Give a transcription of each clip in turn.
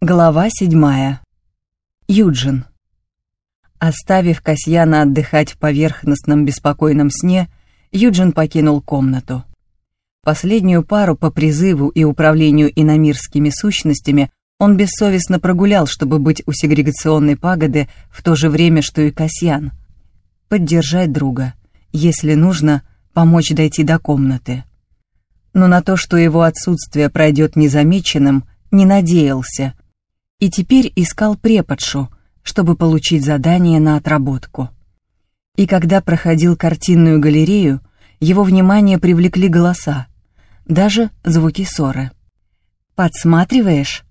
Глава седьмая. Юджин. Оставив Касьяна отдыхать в поверхностном беспокойном сне, Юджин покинул комнату. Последнюю пару по призыву и управлению иномирскими сущностями он бессовестно прогулял, чтобы быть у сегрегационной пагоды в то же время, что и Касьян. Поддержать друга, если нужно, помочь дойти до комнаты. Но на то, что его отсутствие пройдет незамеченным, не надеялся, и теперь искал преподшу, чтобы получить задание на отработку. И когда проходил картинную галерею, его внимание привлекли голоса, даже звуки ссоры. «Подсматриваешь?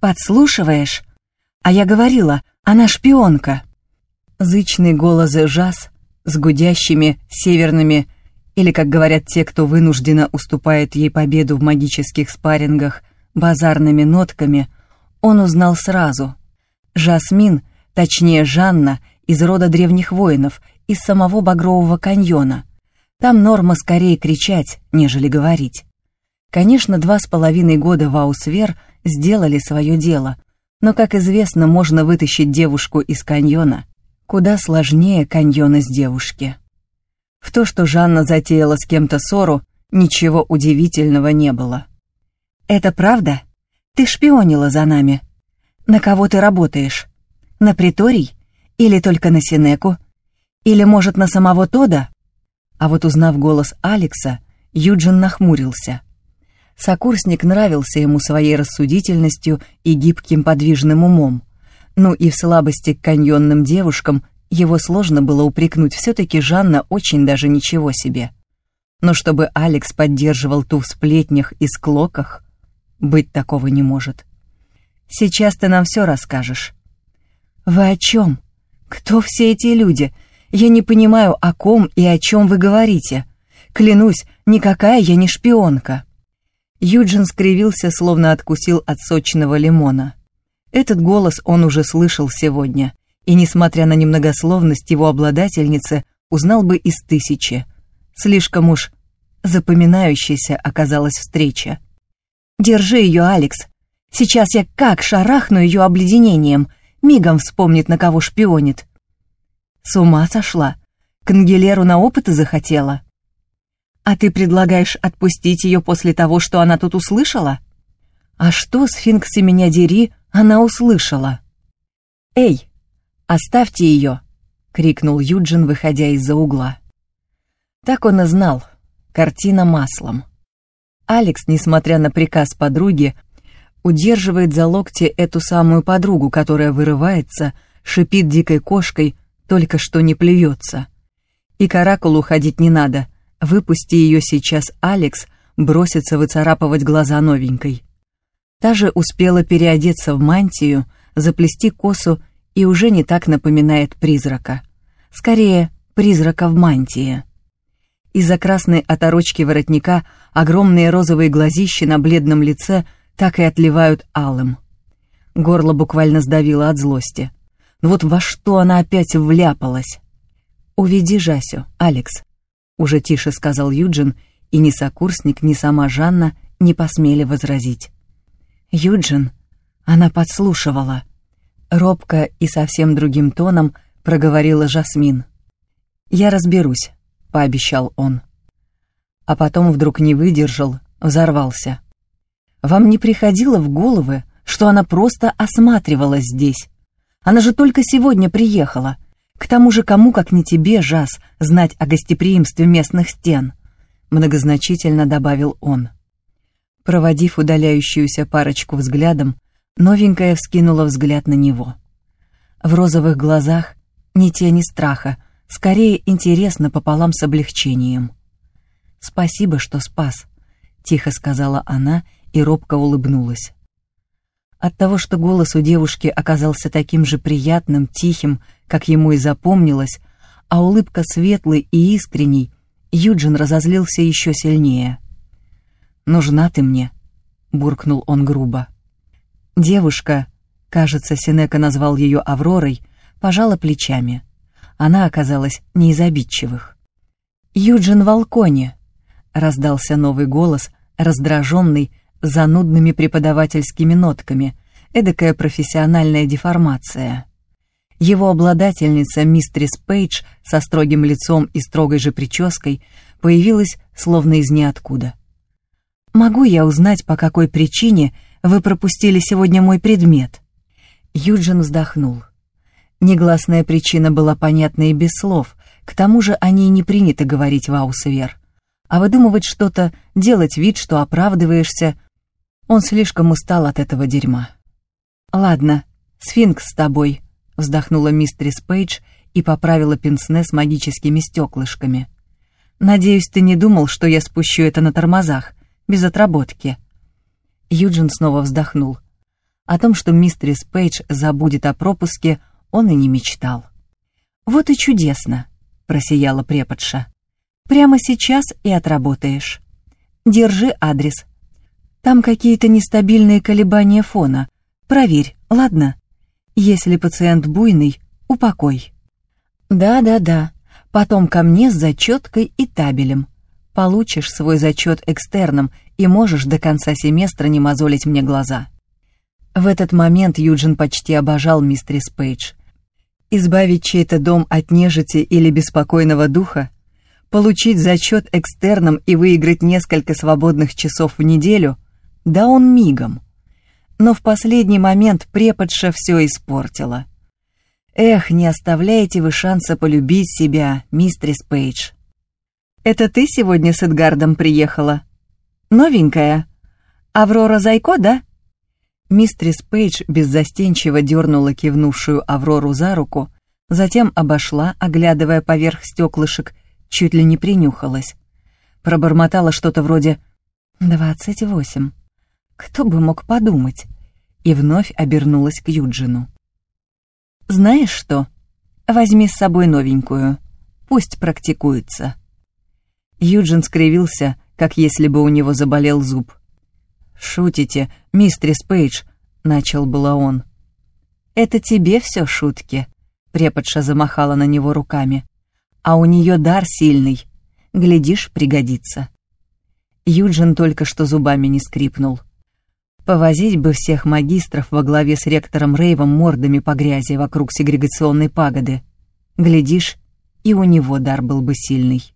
Подслушиваешь? А я говорила, она шпионка!» Зычный голос жаз с гудящими северными, или, как говорят те, кто вынужденно уступает ей победу в магических спаррингах, базарными нотками, он узнал сразу. Жасмин, точнее Жанна, из рода древних воинов, из самого Багрового каньона. Там норма скорее кричать, нежели говорить. Конечно, два с половиной года в Аусвер сделали свое дело, но, как известно, можно вытащить девушку из каньона. Куда сложнее каньона с девушки. В то, что Жанна затеяла с кем-то ссору, ничего удивительного не было. «Это правда? Ты шпионила за нами. На кого ты работаешь? На приторий? Или только на Синеку? Или, может, на самого Тода?» А вот узнав голос Алекса, Юджин нахмурился. Сокурсник нравился ему своей рассудительностью и гибким подвижным умом. Ну и в слабости к каньонным девушкам его сложно было упрекнуть, все-таки Жанна очень даже ничего себе. Но чтобы Алекс поддерживал ту в сплетнях и склоках, быть такого не может. Сейчас ты нам все расскажешь. Вы о чем? Кто все эти люди? Я не понимаю, о ком и о чем вы говорите. Клянусь, никакая я не шпионка. Юджин скривился, словно откусил от сочного лимона. Этот голос он уже слышал сегодня, и, несмотря на немногословность его обладательницы, узнал бы из тысячи. Слишком уж запоминающейся оказалась встреча. Держи ее, Алекс. Сейчас я как шарахну ее обледенением. Мигом вспомнит, на кого шпионит. С ума сошла. К Ангелеру на опыты захотела. А ты предлагаешь отпустить ее после того, что она тут услышала? А что, сфинксы меня дери, она услышала? Эй, оставьте ее! крикнул Юджин, выходя из-за угла. Так он и знал. Картина маслом. Алекс, несмотря на приказ подруги, удерживает за локти эту самую подругу, которая вырывается, шипит дикой кошкой, только что не плюется. И к оракулу ходить не надо. Выпусти ее сейчас, Алекс бросится выцарапывать глаза новенькой. Та же успела переодеться в мантию, заплести косу и уже не так напоминает призрака. Скорее, призрака в мантии. Из-за красной оторочки воротника огромные розовые глазища на бледном лице так и отливают алым. Горло буквально сдавило от злости. Но вот во что она опять вляпалась? «Уведи Жасю, Алекс», — уже тише сказал Юджин, и ни сокурсник, ни сама Жанна не посмели возразить. «Юджин», — она подслушивала. Робко и совсем другим тоном проговорила Жасмин. «Я разберусь пообещал он. А потом вдруг не выдержал, взорвался. Вам не приходило в головы, что она просто осматривалась здесь? Она же только сегодня приехала. К тому же кому, как не тебе, Жас, знать о гостеприимстве местных стен?» Многозначительно добавил он. Проводив удаляющуюся парочку взглядом, новенькая вскинула взгляд на него. В розовых глазах ни тени страха, скорее интересно пополам с облегчением. «Спасибо, что спас», — тихо сказала она и робко улыбнулась. От того, что голос у девушки оказался таким же приятным, тихим, как ему и запомнилось, а улыбка светлой и искренней, Юджин разозлился еще сильнее. «Нужна ты мне», — буркнул он грубо. Девушка, кажется, Синека назвал ее Авророй, пожала плечами — она оказалась не из обидчивых. «Юджин Волкони!» — раздался новый голос, раздраженный, занудными преподавательскими нотками, эдакая профессиональная деформация. Его обладательница, мистрис Пейдж, со строгим лицом и строгой же прической, появилась словно из ниоткуда. «Могу я узнать, по какой причине вы пропустили сегодня мой предмет?» Юджин вздохнул. Негласная причина была понятна и без слов, к тому же о ней не принято говорить в Аусвер. А выдумывать что-то, делать вид, что оправдываешься, он слишком устал от этого дерьма. «Ладно, сфинкс с тобой», — вздохнула мистерис Пейдж и поправила пенсне с магическими стеклышками. «Надеюсь, ты не думал, что я спущу это на тормозах, без отработки». Юджин снова вздохнул. О том, что мистерис Пейдж забудет о пропуске, он и не мечтал. «Вот и чудесно», — просияла преподша. «Прямо сейчас и отработаешь. Держи адрес. Там какие-то нестабильные колебания фона. Проверь, ладно? Если пациент буйный, упокой». «Да-да-да, потом ко мне с зачеткой и табелем. Получишь свой зачет экстерном и можешь до конца семестра не мозолить мне глаза». В этот момент Юджин почти обожал мистерис Пейдж. Избавить чей-то дом от нежити или беспокойного духа, получить зачет экстерном и выиграть несколько свободных часов в неделю, да он мигом. Но в последний момент преподша все испортила. Эх, не оставляете вы шанса полюбить себя, мистерис Пейдж. Это ты сегодня с Эдгардом приехала? Новенькая? Аврора Зайко, да? Мистрис Пейдж беззастенчиво дернула кивнувшую Аврору за руку, затем обошла, оглядывая поверх стеклышек, чуть ли не принюхалась. Пробормотала что-то вроде «двадцать восемь». Кто бы мог подумать? И вновь обернулась к Юджину. «Знаешь что? Возьми с собой новенькую. Пусть практикуется». Юджин скривился, как если бы у него заболел зуб. «Шутите, мистерис Пейдж», — начал было он. «Это тебе все шутки», — преподша замахала на него руками. «А у нее дар сильный. Глядишь, пригодится». Юджин только что зубами не скрипнул. Повозить бы всех магистров во главе с ректором Рейвом мордами по грязи вокруг сегрегационной пагоды. Глядишь, и у него дар был бы сильный.